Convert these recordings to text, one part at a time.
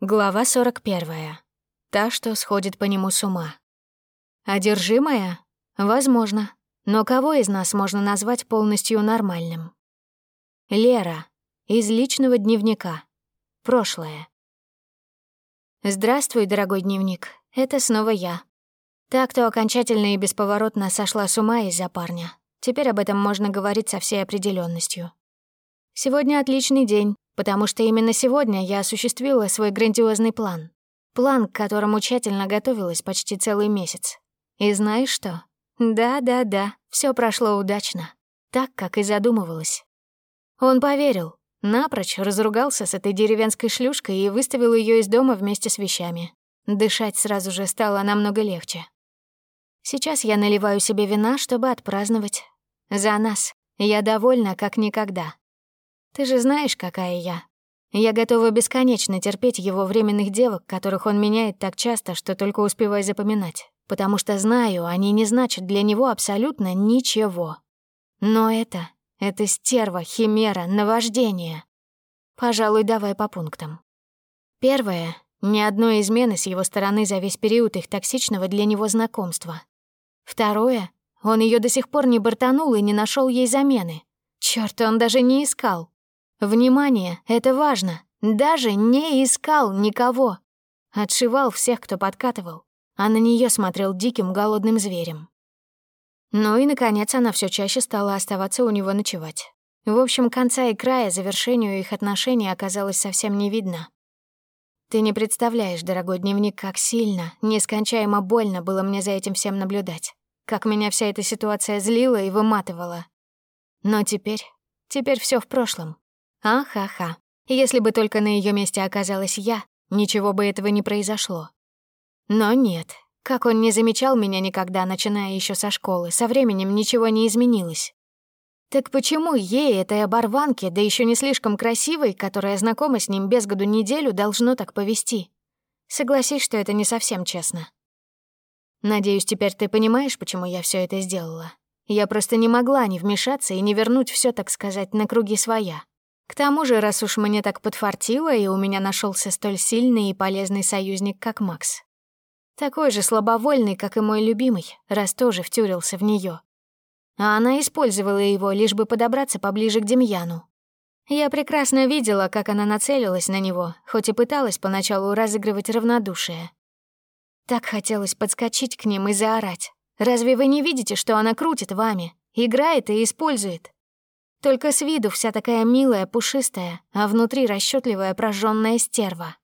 Глава 41. Та, что сходит по нему с ума. Одержимая? Возможно. Но кого из нас можно назвать полностью нормальным? Лера. Из личного дневника. Прошлое. Здравствуй, дорогой дневник. Это снова я. Та, кто окончательно и бесповоротно сошла с ума из-за парня. Теперь об этом можно говорить со всей определенностью. Сегодня отличный день, потому что именно сегодня я осуществила свой грандиозный план. План, к которому тщательно готовилась почти целый месяц. И знаешь что? Да-да-да, все прошло удачно. Так, как и задумывалась. Он поверил, напрочь разругался с этой деревенской шлюшкой и выставил ее из дома вместе с вещами. Дышать сразу же стало намного легче. Сейчас я наливаю себе вина, чтобы отпраздновать. За нас. Я довольна, как никогда. Ты же знаешь, какая я. Я готова бесконечно терпеть его временных девок, которых он меняет так часто, что только успеваю запоминать, потому что знаю, они не значат для него абсолютно ничего. Но это... это стерва, химера, наваждение. Пожалуй, давай по пунктам. Первое — ни одной измены с его стороны за весь период их токсичного для него знакомства. Второе — он ее до сих пор не бортанул и не нашел ей замены. Чёрт, он даже не искал. Внимание, это важно. Даже не искал никого. Отшивал всех, кто подкатывал, а на нее смотрел диким голодным зверем. Ну и, наконец, она все чаще стала оставаться у него ночевать. В общем, конца и края завершению их отношений оказалось совсем не видно. Ты не представляешь, дорогой дневник, как сильно, нескончаемо больно было мне за этим всем наблюдать. Как меня вся эта ситуация злила и выматывала. Но теперь, теперь все в прошлом. Ахаха. Если бы только на ее месте оказалась я, ничего бы этого не произошло. Но нет. Как он не замечал меня никогда, начиная еще со школы, со временем ничего не изменилось. Так почему ей, этой оборванке, да еще не слишком красивой, которая знакома с ним без году неделю, должно так повести? Согласись, что это не совсем честно. Надеюсь, теперь ты понимаешь, почему я все это сделала. Я просто не могла не вмешаться и не вернуть все, так сказать, на круги своя. К тому же, раз уж мне так подфартило, и у меня нашелся столь сильный и полезный союзник, как Макс. Такой же слабовольный, как и мой любимый, раз тоже втюрился в нее. А она использовала его, лишь бы подобраться поближе к Демьяну. Я прекрасно видела, как она нацелилась на него, хоть и пыталась поначалу разыгрывать равнодушие. Так хотелось подскочить к ним и заорать. «Разве вы не видите, что она крутит вами, играет и использует?» Только с виду вся такая милая, пушистая, а внутри расчетливая прожженная стерва.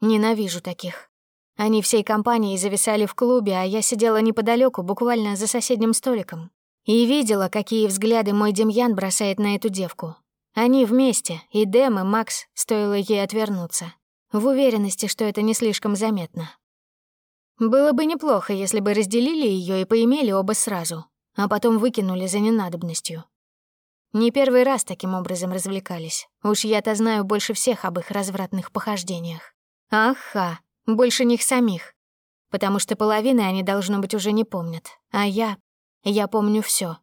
Ненавижу таких. Они всей компанией зависали в клубе, а я сидела неподалеку, буквально за соседним столиком. И видела, какие взгляды мой Демьян бросает на эту девку. Они вместе, и Дэм, и Макс, стоило ей отвернуться. В уверенности, что это не слишком заметно. Было бы неплохо, если бы разделили ее и поимели оба сразу, а потом выкинули за ненадобностью. Не первый раз таким образом развлекались. Уж я-то знаю больше всех об их развратных похождениях. Аха, больше них самих. Потому что половины они, должно быть, уже не помнят. А я... Я помню все.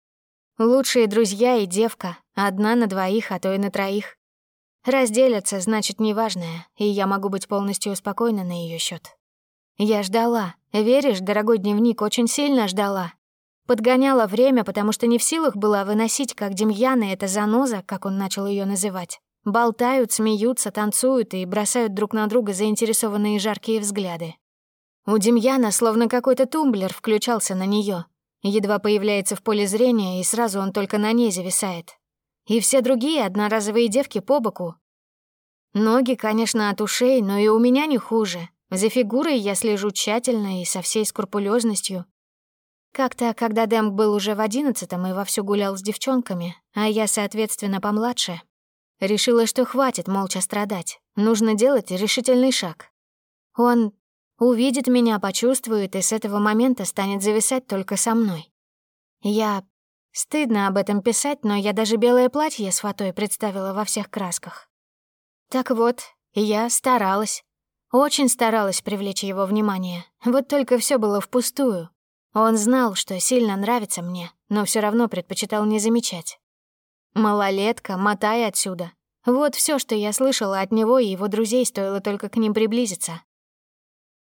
Лучшие друзья и девка, одна на двоих, а то и на троих. Разделятся, значит, неважное, и я могу быть полностью спокойна на ее счет. Я ждала, веришь, дорогой дневник, очень сильно ждала. Подгоняла время, потому что не в силах была выносить, как Демьяна эта заноза, как он начал ее называть. Болтают, смеются, танцуют и бросают друг на друга заинтересованные жаркие взгляды. У Демьяна словно какой-то тумблер включался на нее. Едва появляется в поле зрения, и сразу он только на ней зависает. И все другие одноразовые девки по боку. Ноги, конечно, от ушей, но и у меня не хуже. За фигурой я слежу тщательно и со всей скрупулезностью. Как-то, когда Дэмк был уже в одиннадцатом и вовсю гулял с девчонками, а я, соответственно, помладше, решила, что хватит молча страдать, нужно делать решительный шаг. Он увидит меня, почувствует и с этого момента станет зависать только со мной. Я... Стыдно об этом писать, но я даже белое платье с фатой представила во всех красках. Так вот, я старалась. Очень старалась привлечь его внимание. Вот только все было впустую. Он знал, что сильно нравится мне, но все равно предпочитал не замечать. «Малолетка, мотай отсюда. Вот все, что я слышала от него и его друзей, стоило только к ним приблизиться.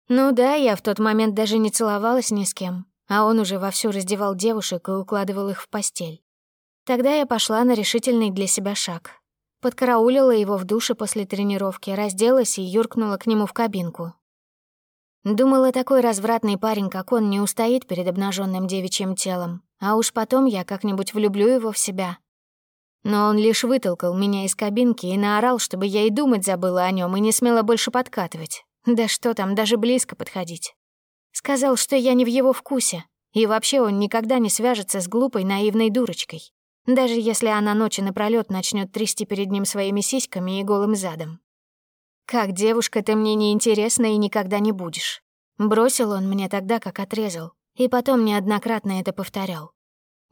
Ну да, я в тот момент даже не целовалась ни с кем, а он уже вовсю раздевал девушек и укладывал их в постель. Тогда я пошла на решительный для себя шаг. Подкараулила его в душе после тренировки, разделась и юркнула к нему в кабинку. Думала, такой развратный парень, как он, не устоит перед обнаженным девичьим телом, а уж потом я как-нибудь влюблю его в себя. Но он лишь вытолкал меня из кабинки и наорал, чтобы я и думать забыла о нем и не смела больше подкатывать. Да что там, даже близко подходить. Сказал, что я не в его вкусе, и вообще он никогда не свяжется с глупой наивной дурочкой, даже если она ночи напролёт начнет трясти перед ним своими сиськами и голым задом. «Как девушка ты мне не интересна и никогда не будешь». Бросил он мне тогда, как отрезал, и потом неоднократно это повторял.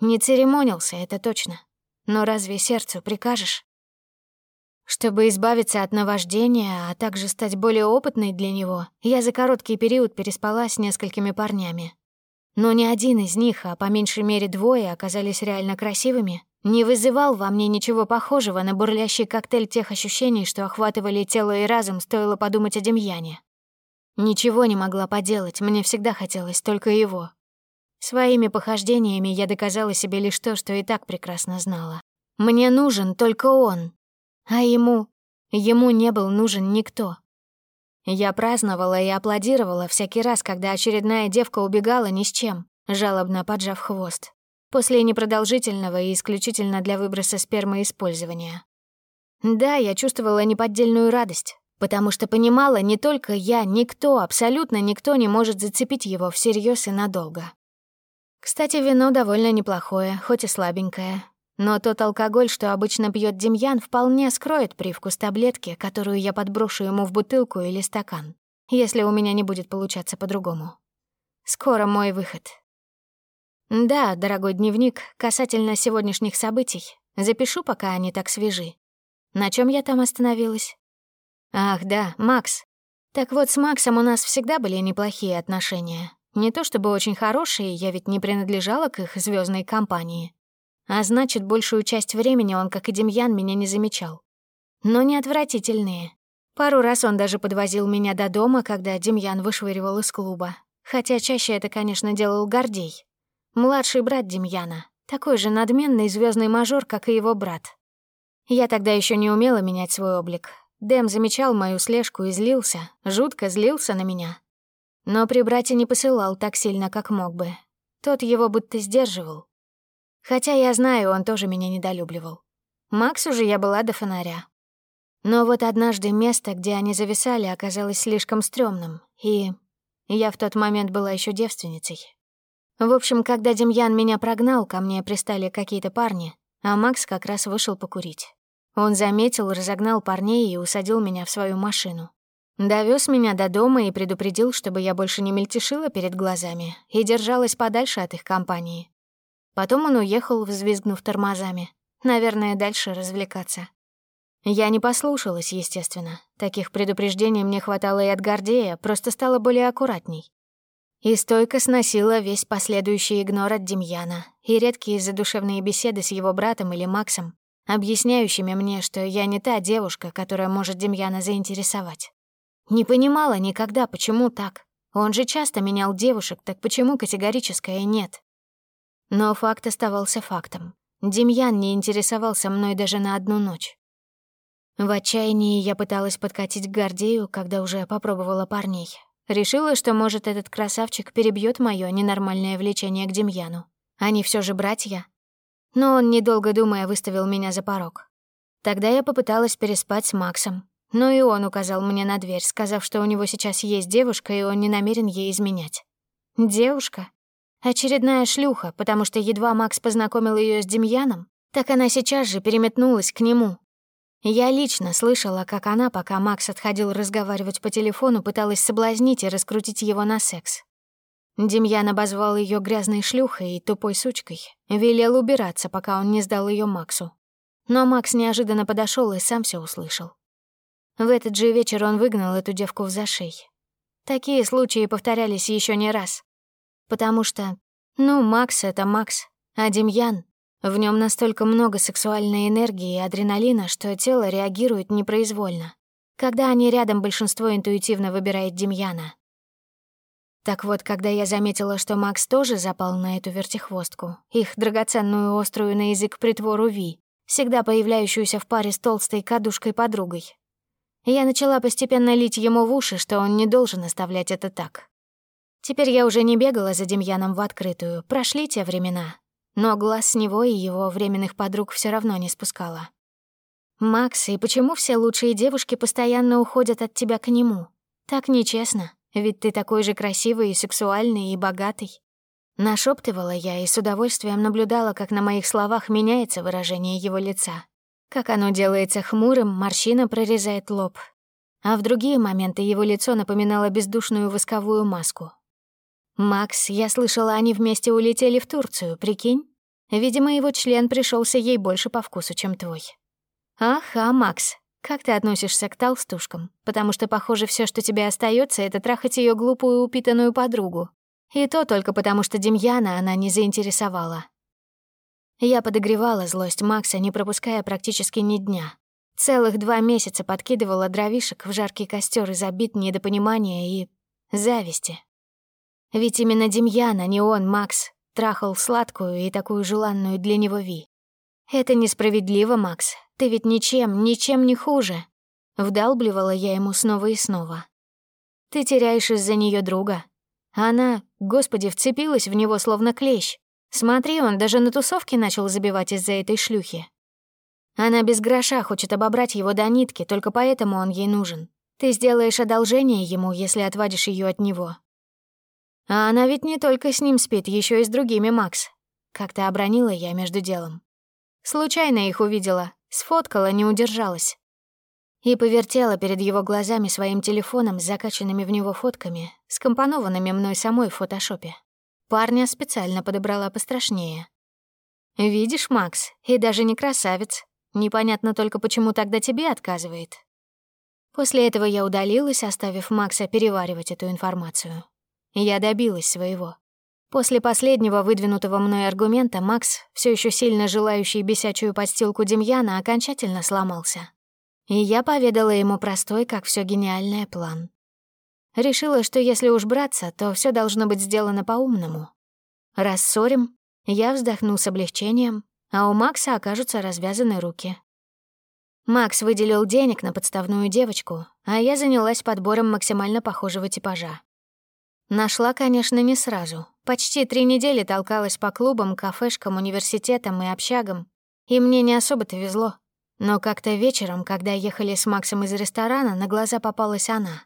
Не церемонился, это точно. Но разве сердцу прикажешь? Чтобы избавиться от наваждения, а также стать более опытной для него, я за короткий период переспала с несколькими парнями. Но ни один из них, а по меньшей мере двое, оказались реально красивыми, не вызывал во мне ничего похожего на бурлящий коктейль тех ощущений, что охватывали тело и разум, стоило подумать о Демьяне. Ничего не могла поделать, мне всегда хотелось только его. Своими похождениями я доказала себе лишь то, что и так прекрасно знала. Мне нужен только он, а ему... Ему не был нужен никто. Я праздновала и аплодировала всякий раз, когда очередная девка убегала ни с чем, жалобно поджав хвост, после непродолжительного и исключительно для выброса спермы использования. Да, я чувствовала неподдельную радость, потому что понимала, не только я, никто, абсолютно никто не может зацепить его всерьез и надолго. Кстати, вино довольно неплохое, хоть и слабенькое, но тот алкоголь, что обычно пьет Демьян, вполне скроет привкус таблетки, которую я подброшу ему в бутылку или стакан, если у меня не будет получаться по-другому. Скоро мой выход. Да, дорогой дневник, касательно сегодняшних событий. Запишу, пока они так свежи. На чем я там остановилась? Ах, да, Макс. Так вот, с Максом у нас всегда были неплохие отношения. Не то чтобы очень хорошие, я ведь не принадлежала к их звездной компании. А значит, большую часть времени он, как и Демьян, меня не замечал. Но не отвратительные. Пару раз он даже подвозил меня до дома, когда Демьян вышвыривал из клуба. Хотя чаще это, конечно, делал Гордей. Младший брат Демьяна. Такой же надменный звездный мажор, как и его брат. Я тогда еще не умела менять свой облик. Дэм замечал мою слежку и злился, жутко злился на меня. Но при брате не посылал так сильно, как мог бы. Тот его будто сдерживал. Хотя я знаю, он тоже меня недолюбливал. Максу же я была до фонаря. Но вот однажды место, где они зависали, оказалось слишком стрёмным, и я в тот момент была еще девственницей. В общем, когда Демьян меня прогнал, ко мне пристали какие-то парни, а Макс как раз вышел покурить. Он заметил, разогнал парней и усадил меня в свою машину. Довез меня до дома и предупредил, чтобы я больше не мельтешила перед глазами и держалась подальше от их компании. Потом он уехал, взвизгнув тормозами. Наверное, дальше развлекаться. Я не послушалась, естественно. Таких предупреждений мне хватало и от Гордея, просто стала более аккуратней. И стойко сносила весь последующий игнор от Демьяна и редкие задушевные беседы с его братом или Максом, объясняющими мне, что я не та девушка, которая может Демьяна заинтересовать. Не понимала никогда, почему так. Он же часто менял девушек, так почему категорическое «нет»? Но факт оставался фактом. Демьян не интересовался мной даже на одну ночь. В отчаянии я пыталась подкатить к Гордею, когда уже попробовала парней. Решила, что, может, этот красавчик перебьет мое ненормальное влечение к Демьяну. Они все же братья. Но он, недолго думая, выставил меня за порог. Тогда я попыталась переспать с Максом. Но и он указал мне на дверь, сказав, что у него сейчас есть девушка, и он не намерен ей изменять. Девушка? Очередная шлюха, потому что едва Макс познакомил ее с Демьяном, так она сейчас же переметнулась к нему. Я лично слышала, как она, пока Макс отходил разговаривать по телефону, пыталась соблазнить и раскрутить его на секс. Демьян обозвал ее грязной шлюхой и тупой сучкой, велел убираться, пока он не сдал ее Максу. Но Макс неожиданно подошел и сам все услышал. В этот же вечер он выгнал эту девку в зашей. Такие случаи повторялись еще не раз. Потому что, ну, Макс — это Макс, а Демьян... В нем настолько много сексуальной энергии и адреналина, что тело реагирует непроизвольно. Когда они рядом, большинство интуитивно выбирает Демьяна. Так вот, когда я заметила, что Макс тоже запал на эту вертихвостку, их драгоценную острую на язык притвору Ви, всегда появляющуюся в паре с толстой кадушкой-подругой, я начала постепенно лить ему в уши, что он не должен оставлять это так. Теперь я уже не бегала за Демьяном в открытую, прошли те времена, но глаз с него и его временных подруг все равно не спускала. «Макс, и почему все лучшие девушки постоянно уходят от тебя к нему? Так нечестно, ведь ты такой же красивый и сексуальный и богатый». Нашептывала я и с удовольствием наблюдала, как на моих словах меняется выражение его лица. Как оно делается хмурым, морщина прорезает лоб. А в другие моменты его лицо напоминало бездушную восковую маску. «Макс, я слышала, они вместе улетели в Турцию, прикинь? Видимо, его член пришелся ей больше по вкусу, чем твой». «Ага, Макс, как ты относишься к толстушкам? Потому что, похоже, все, что тебе остается, это трахать ее глупую упитанную подругу. И то только потому, что Демьяна она не заинтересовала. Я подогревала злость Макса, не пропуская практически ни дня. Целых два месяца подкидывала дровишек в жаркий костер из обид недопонимания и зависти. Ведь именно Демьян, а не он, Макс, трахал сладкую и такую желанную для него Ви. Это несправедливо, Макс. Ты ведь ничем, ничем не хуже. Вдалбливала я ему снова и снова. Ты теряешь из-за нее друга. Она, господи, вцепилась в него словно клещ. Смотри, он даже на тусовке начал забивать из-за этой шлюхи. Она без гроша хочет обобрать его до нитки, только поэтому он ей нужен. Ты сделаешь одолжение ему, если отвадишь ее от него. А она ведь не только с ним спит, еще и с другими, Макс. Как-то обронила я между делом. Случайно их увидела, сфоткала, не удержалась. И повертела перед его глазами своим телефоном с закачанными в него фотками, скомпонованными мной самой в фотошопе. Парня специально подобрала пострашнее. «Видишь, Макс, и даже не красавец. Непонятно только, почему тогда тебе отказывает». После этого я удалилась, оставив Макса переваривать эту информацию. Я добилась своего. После последнего выдвинутого мной аргумента Макс, все еще сильно желающий бесячую подстилку Демьяна, окончательно сломался. И я поведала ему простой, как все гениальный план. Решила, что если уж браться, то все должно быть сделано по-умному. Рассорим, я вздохну с облегчением, а у Макса окажутся развязаны руки. Макс выделил денег на подставную девочку, а я занялась подбором максимально похожего типажа. Нашла, конечно, не сразу. Почти три недели толкалась по клубам, кафешкам, университетам и общагам, и мне не особо-то везло. Но как-то вечером, когда ехали с Максом из ресторана, на глаза попалась она.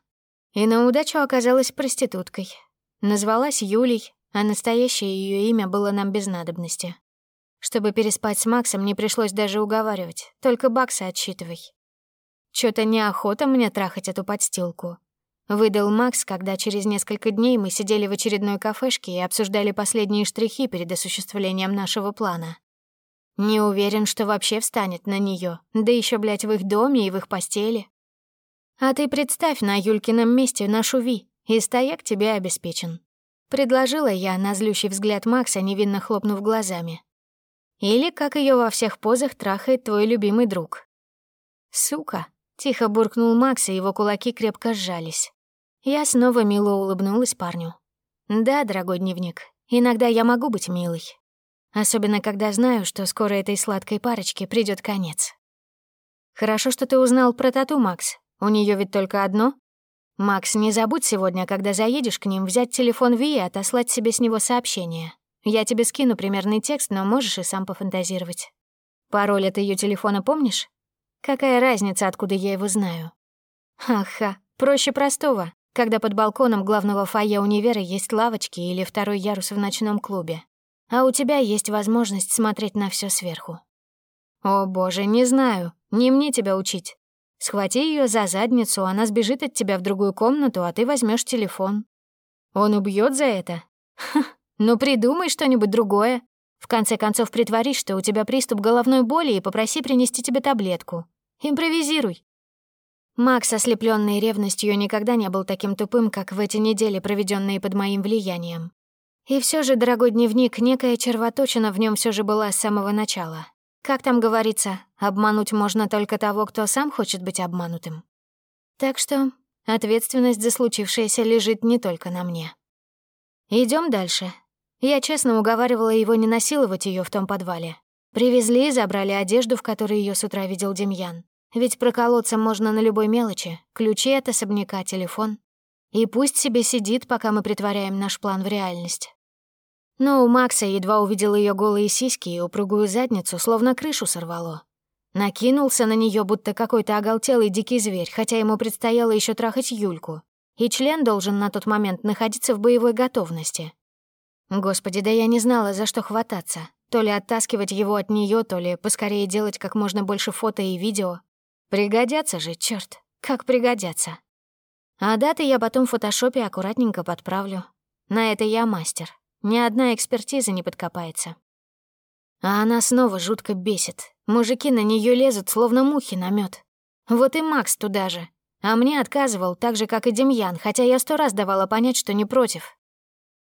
И на удачу оказалась проституткой. Назвалась Юлей, а настоящее ее имя было нам без надобности. Чтобы переспать с Максом, не пришлось даже уговаривать, только баксы отсчитывай. Чё-то неохота мне трахать эту подстилку. Выдал Макс, когда через несколько дней мы сидели в очередной кафешке и обсуждали последние штрихи перед осуществлением нашего плана. Не уверен, что вообще встанет на нее, да еще, блядь, в их доме и в их постели. А ты представь на Юлькином месте нашу Ви, и стояк тебе обеспечен. Предложила я на злющий взгляд Макса, невинно хлопнув глазами. Или как ее во всех позах трахает твой любимый друг. Сука, тихо буркнул Макс, и его кулаки крепко сжались. Я снова мило улыбнулась парню. Да, дорогой дневник, иногда я могу быть милой. Особенно, когда знаю, что скоро этой сладкой парочке придет конец. Хорошо, что ты узнал про тату, Макс. У нее ведь только одно. Макс, не забудь сегодня, когда заедешь к ним, взять телефон Ви и отослать себе с него сообщение. Я тебе скину примерный текст, но можешь и сам пофантазировать. Пароль от ее телефона помнишь? Какая разница, откуда я его знаю? Ха-ха, проще простого, когда под балконом главного фойе универа есть лавочки или второй ярус в ночном клубе. А у тебя есть возможность смотреть на все сверху. О боже, не знаю, не мне тебя учить. Схвати ее за задницу, она сбежит от тебя в другую комнату, а ты возьмешь телефон. Он убьет за это? Ха, ну придумай что-нибудь другое. В конце концов, притворись, что у тебя приступ головной боли и попроси принести тебе таблетку. Импровизируй. Макс, ослепленный ревностью, никогда не был таким тупым, как в эти недели, проведенные под моим влиянием. И все же, дорогой дневник, некая червоточина в нем все же была с самого начала. Как там говорится, обмануть можно только того, кто сам хочет быть обманутым. Так что ответственность за случившееся лежит не только на мне. Идем дальше. Я честно уговаривала его не насиловать ее в том подвале. Привезли и забрали одежду, в которой ее с утра видел Демьян. Ведь проколоться можно на любой мелочи. Ключи от особняка, телефон. И пусть себе сидит, пока мы притворяем наш план в реальность. Но у Макса едва увидел ее голые сиськи и упругую задницу, словно крышу сорвало. Накинулся на нее, будто какой-то оголтелый дикий зверь, хотя ему предстояло еще трахать Юльку. И член должен на тот момент находиться в боевой готовности. Господи, да я не знала, за что хвататься. То ли оттаскивать его от нее, то ли поскорее делать как можно больше фото и видео. Пригодятся же, черт, как пригодятся. А даты я потом в фотошопе аккуратненько подправлю. На это я мастер. Ни одна экспертиза не подкопается. А она снова жутко бесит. Мужики на нее лезут, словно мухи на мед. Вот и Макс туда же. А мне отказывал, так же, как и Демьян, хотя я сто раз давала понять, что не против.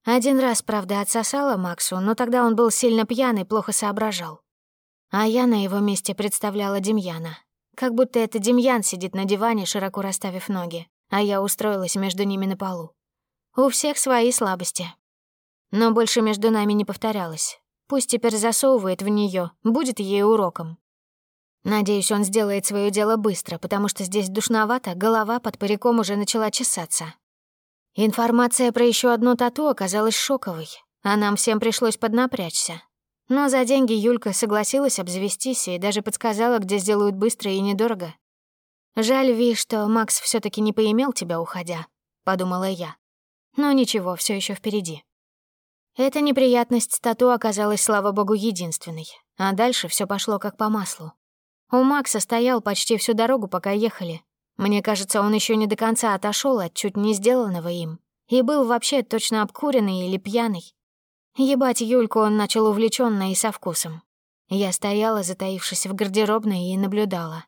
Один раз, правда, отсосала Максу, но тогда он был сильно пьян и плохо соображал. А я на его месте представляла Демьяна. Как будто это Демьян сидит на диване, широко расставив ноги, а я устроилась между ними на полу. У всех свои слабости. Но больше между нами не повторялось. Пусть теперь засовывает в нее, будет ей уроком. Надеюсь, он сделает свое дело быстро, потому что здесь душновато, голова под париком уже начала чесаться. Информация про еще одно тату оказалась шоковой, а нам всем пришлось поднапрячься. Но за деньги Юлька согласилась обзавестись и даже подсказала, где сделают быстро и недорого. «Жаль, Ви, что Макс все таки не поимел тебя, уходя», — подумала я. Но ничего, все еще впереди. Эта неприятность тату оказалась, слава богу, единственной, а дальше все пошло как по маслу. У Макса стоял почти всю дорогу, пока ехали. Мне кажется, он еще не до конца отошел от чуть не сделанного им и был вообще точно обкуренный или пьяный. Ебать Юльку он начал увлеченно и со вкусом. Я стояла, затаившись в гардеробной, и наблюдала.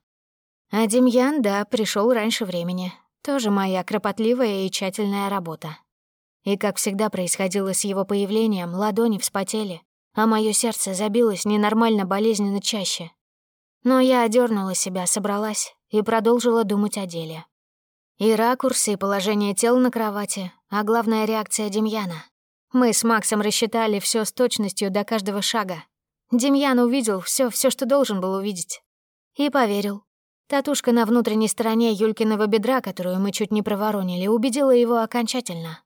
А Демьян, да, пришел раньше времени. Тоже моя кропотливая и тщательная работа. И, как всегда происходило с его появлением, ладони вспотели, а мое сердце забилось ненормально болезненно чаще. Но я одернула себя, собралась и продолжила думать о деле. И ракурсы, и положение тел на кровати, а главная реакция Демьяна. Мы с Максом рассчитали все с точностью до каждого шага. Демьян увидел все, все, что должен был увидеть. И поверил. Татушка на внутренней стороне Юлькиного бедра, которую мы чуть не проворонили, убедила его окончательно.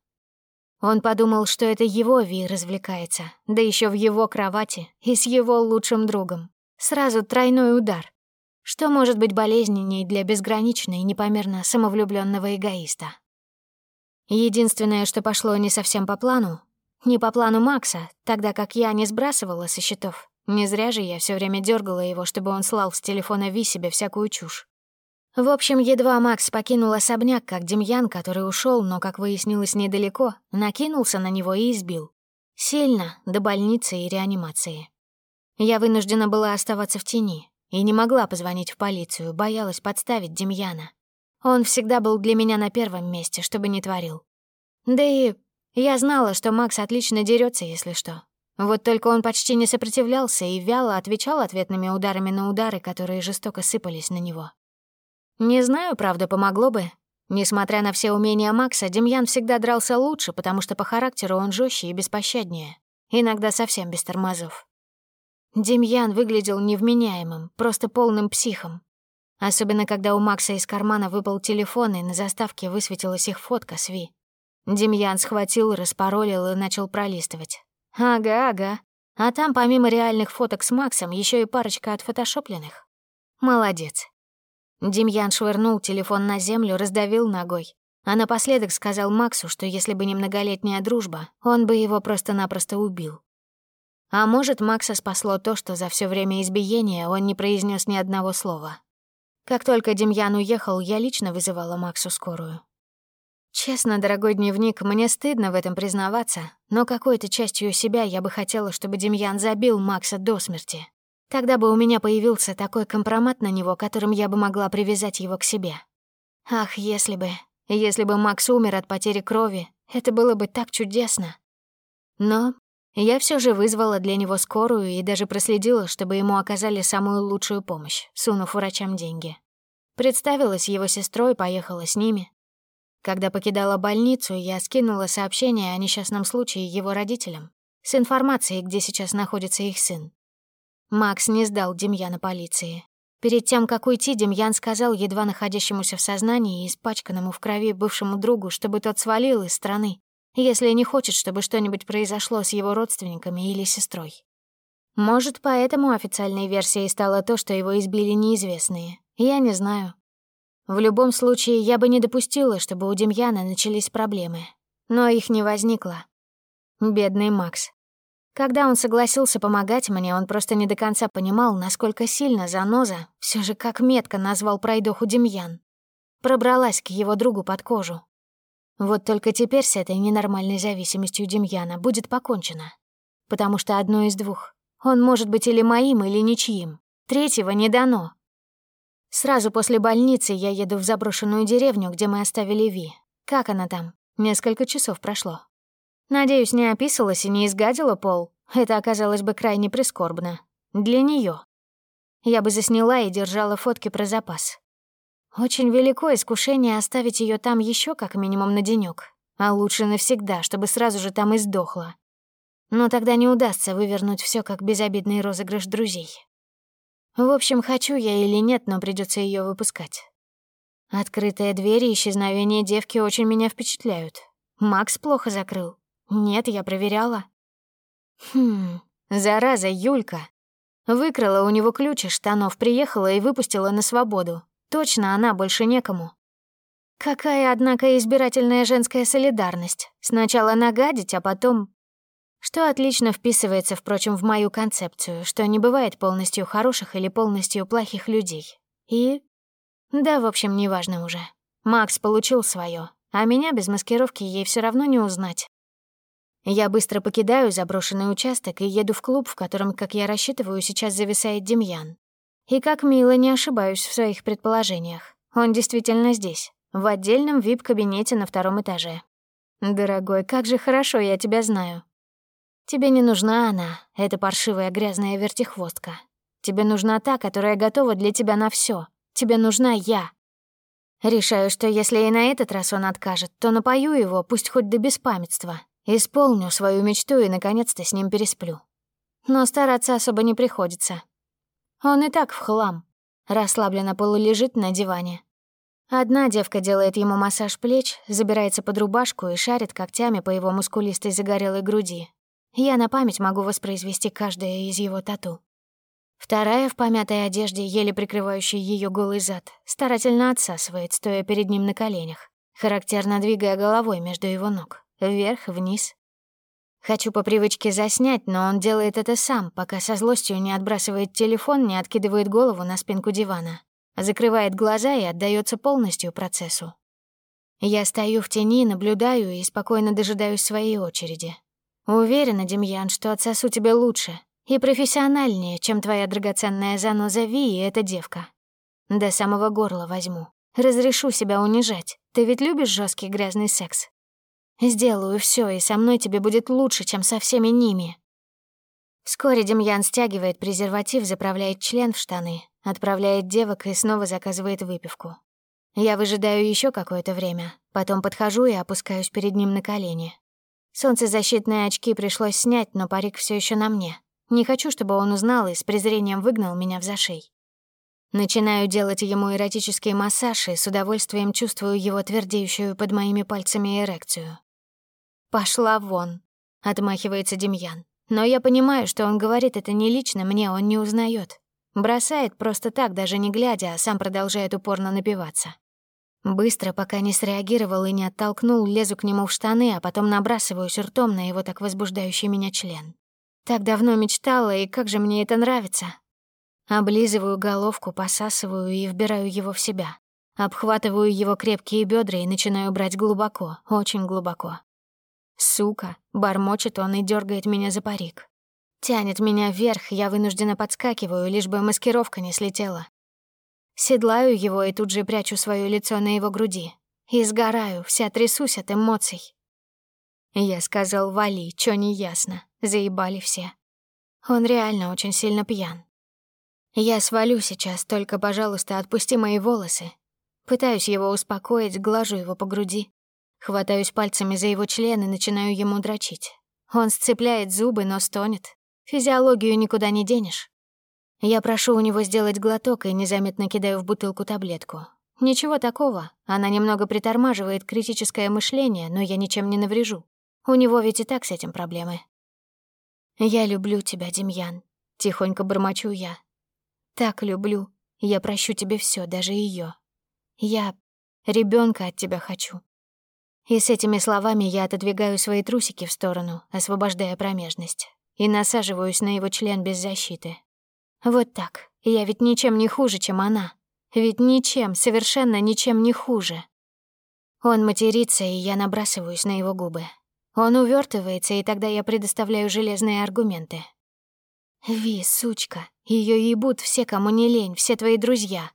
Он подумал, что это его Ви развлекается, да еще в его кровати и с его лучшим другом. Сразу тройной удар. Что может быть болезненней для безграничной и непомерно самовлюбленного эгоиста? Единственное, что пошло не совсем по плану, не по плану Макса, тогда как я не сбрасывала со счетов. Не зря же я все время дергала его, чтобы он слал с телефона Ви себе всякую чушь. В общем, едва Макс покинул особняк, как Демьян, который ушел, но, как выяснилось, недалеко, накинулся на него и избил. Сильно, до больницы и реанимации. Я вынуждена была оставаться в тени и не могла позвонить в полицию, боялась подставить Демьяна. Он всегда был для меня на первом месте, чтобы не творил. Да и я знала, что Макс отлично дерется, если что. Вот только он почти не сопротивлялся и вяло отвечал ответными ударами на удары, которые жестоко сыпались на него. Не знаю, правда, помогло бы. Несмотря на все умения Макса, Демьян всегда дрался лучше, потому что по характеру он жестче и беспощаднее. Иногда совсем без тормозов. Демьян выглядел невменяемым, просто полным психом. Особенно, когда у Макса из кармана выпал телефон, и на заставке высветилась их фотка с Ви. Демьян схватил, распаролил и начал пролистывать. Ага, ага. А там помимо реальных фоток с Максом еще и парочка отфотошопленных. Молодец. Демьян швырнул телефон на землю, раздавил ногой. А напоследок сказал Максу, что если бы не многолетняя дружба, он бы его просто-напросто убил. А может, Макса спасло то, что за все время избиения он не произнес ни одного слова. Как только Демьян уехал, я лично вызывала Максу скорую. Честно, дорогой дневник, мне стыдно в этом признаваться, но какой-то частью себя я бы хотела, чтобы Демьян забил Макса до смерти. Тогда бы у меня появился такой компромат на него, которым я бы могла привязать его к себе. Ах, если бы... Если бы Макс умер от потери крови, это было бы так чудесно. Но я все же вызвала для него скорую и даже проследила, чтобы ему оказали самую лучшую помощь, сунув врачам деньги. Представилась его сестрой, поехала с ними. Когда покидала больницу, я скинула сообщение о несчастном случае его родителям с информацией, где сейчас находится их сын. Макс не сдал Демьяна полиции. Перед тем, как уйти, Демьян сказал едва находящемуся в сознании и испачканному в крови бывшему другу, чтобы тот свалил из страны, если не хочет, чтобы что-нибудь произошло с его родственниками или сестрой. Может, поэтому официальной версией стало то, что его избили неизвестные. Я не знаю. В любом случае, я бы не допустила, чтобы у Демьяна начались проблемы. Но их не возникло. Бедный Макс. Когда он согласился помогать мне, он просто не до конца понимал, насколько сильно заноза, все же как метко назвал пройдоху Демьян, пробралась к его другу под кожу. Вот только теперь с этой ненормальной зависимостью Демьяна будет покончено. Потому что одно из двух. Он может быть или моим, или ничьим. Третьего не дано. Сразу после больницы я еду в заброшенную деревню, где мы оставили Ви. Как она там? Несколько часов прошло. Надеюсь, не описалась и не изгадила пол. Это оказалось бы крайне прискорбно. Для нее. Я бы засняла и держала фотки про запас. Очень велико искушение оставить ее там еще как минимум на денек, а лучше навсегда, чтобы сразу же там и сдохла. Но тогда не удастся вывернуть все как безобидный розыгрыш друзей. В общем, хочу я или нет, но придется ее выпускать. Открытые двери и исчезновение девки очень меня впечатляют. Макс плохо закрыл. Нет, я проверяла. Хм, зараза, Юлька. Выкрала у него ключ из штанов, приехала и выпустила на свободу. Точно она больше некому. Какая, однако, избирательная женская солидарность. Сначала нагадить, а потом... Что отлично вписывается, впрочем, в мою концепцию, что не бывает полностью хороших или полностью плохих людей. И... Да, в общем, неважно уже. Макс получил свое, а меня без маскировки ей все равно не узнать. Я быстро покидаю заброшенный участок и еду в клуб, в котором, как я рассчитываю, сейчас зависает Демьян. И как мило не ошибаюсь в своих предположениях. Он действительно здесь, в отдельном вип-кабинете на втором этаже. Дорогой, как же хорошо я тебя знаю. Тебе не нужна она, эта паршивая грязная вертихвостка. Тебе нужна та, которая готова для тебя на все. Тебе нужна я. Решаю, что если и на этот раз он откажет, то напою его, пусть хоть до беспамятства. Исполню свою мечту и, наконец-то, с ним пересплю. Но стараться особо не приходится. Он и так в хлам. Расслабленно полулежит на диване. Одна девка делает ему массаж плеч, забирается под рубашку и шарит когтями по его мускулистой загорелой груди. Я на память могу воспроизвести каждое из его тату. Вторая в помятой одежде, еле прикрывающей ее голый зад, старательно отсасывает, стоя перед ним на коленях, характерно двигая головой между его ног, вверх-вниз, Хочу по привычке заснять, но он делает это сам, пока со злостью не отбрасывает телефон, не откидывает голову на спинку дивана, закрывает глаза и отдается полностью процессу. Я стою в тени, наблюдаю и спокойно дожидаюсь своей очереди. Уверена, Демьян, что отсосу тебе лучше и профессиональнее, чем твоя драгоценная заноза Ви и эта девка. До самого горла возьму. Разрешу себя унижать. Ты ведь любишь жесткий грязный секс? Сделаю все, и со мной тебе будет лучше, чем со всеми ними. Вскоре Демьян стягивает презерватив, заправляет член в штаны, отправляет девок и снова заказывает выпивку. Я выжидаю еще какое-то время, потом подхожу и опускаюсь перед ним на колени. Солнцезащитные очки пришлось снять, но парик все еще на мне. Не хочу, чтобы он узнал и с презрением выгнал меня в зашей. Начинаю делать ему эротический массаж и с удовольствием чувствую его твердеющую под моими пальцами эрекцию. «Пошла вон», — отмахивается Демьян. Но я понимаю, что он говорит это не лично мне, он не узнает. Бросает просто так, даже не глядя, а сам продолжает упорно напиваться. Быстро, пока не среагировал и не оттолкнул, лезу к нему в штаны, а потом набрасываюсь ртом на его так возбуждающий меня член. Так давно мечтала, и как же мне это нравится. Облизываю головку, посасываю и вбираю его в себя. Обхватываю его крепкие бедра и начинаю брать глубоко, очень глубоко. Сука, бормочет он и дергает меня за парик. Тянет меня вверх, я вынуждена подскакиваю, лишь бы маскировка не слетела. Седлаю его и тут же прячу свое лицо на его груди. И сгораю, вся трясусь от эмоций. Я сказал, вали, чё не ясно. Заебали все. Он реально очень сильно пьян. Я свалю сейчас, только, пожалуйста, отпусти мои волосы. Пытаюсь его успокоить, глажу его по груди. Хватаюсь пальцами за его член и начинаю ему дрочить. Он сцепляет зубы, но стонет. Физиологию никуда не денешь. Я прошу у него сделать глоток и незаметно кидаю в бутылку таблетку. Ничего такого, она немного притормаживает критическое мышление, но я ничем не наврежу. У него ведь и так с этим проблемы. «Я люблю тебя, Демьян», — тихонько бормочу я. «Так люблю. Я прощу тебе все, даже ее. Я ребенка от тебя хочу». И с этими словами я отодвигаю свои трусики в сторону, освобождая промежность, и насаживаюсь на его член без защиты. Вот так. Я ведь ничем не хуже, чем она. Ведь ничем, совершенно ничем не хуже. Он матерится, и я набрасываюсь на его губы. Он увертывается, и тогда я предоставляю железные аргументы. «Ви, сучка, ее ебут все, кому не лень, все твои друзья».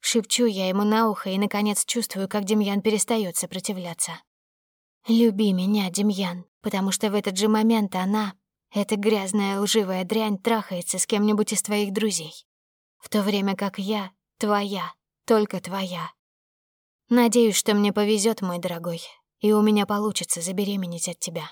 Шепчу я ему на ухо и, наконец, чувствую, как Демьян перестает сопротивляться. «Люби меня, Демьян, потому что в этот же момент она, эта грязная лживая дрянь, трахается с кем-нибудь из твоих друзей. В то время как я твоя, только твоя. Надеюсь, что мне повезет, мой дорогой, и у меня получится забеременеть от тебя.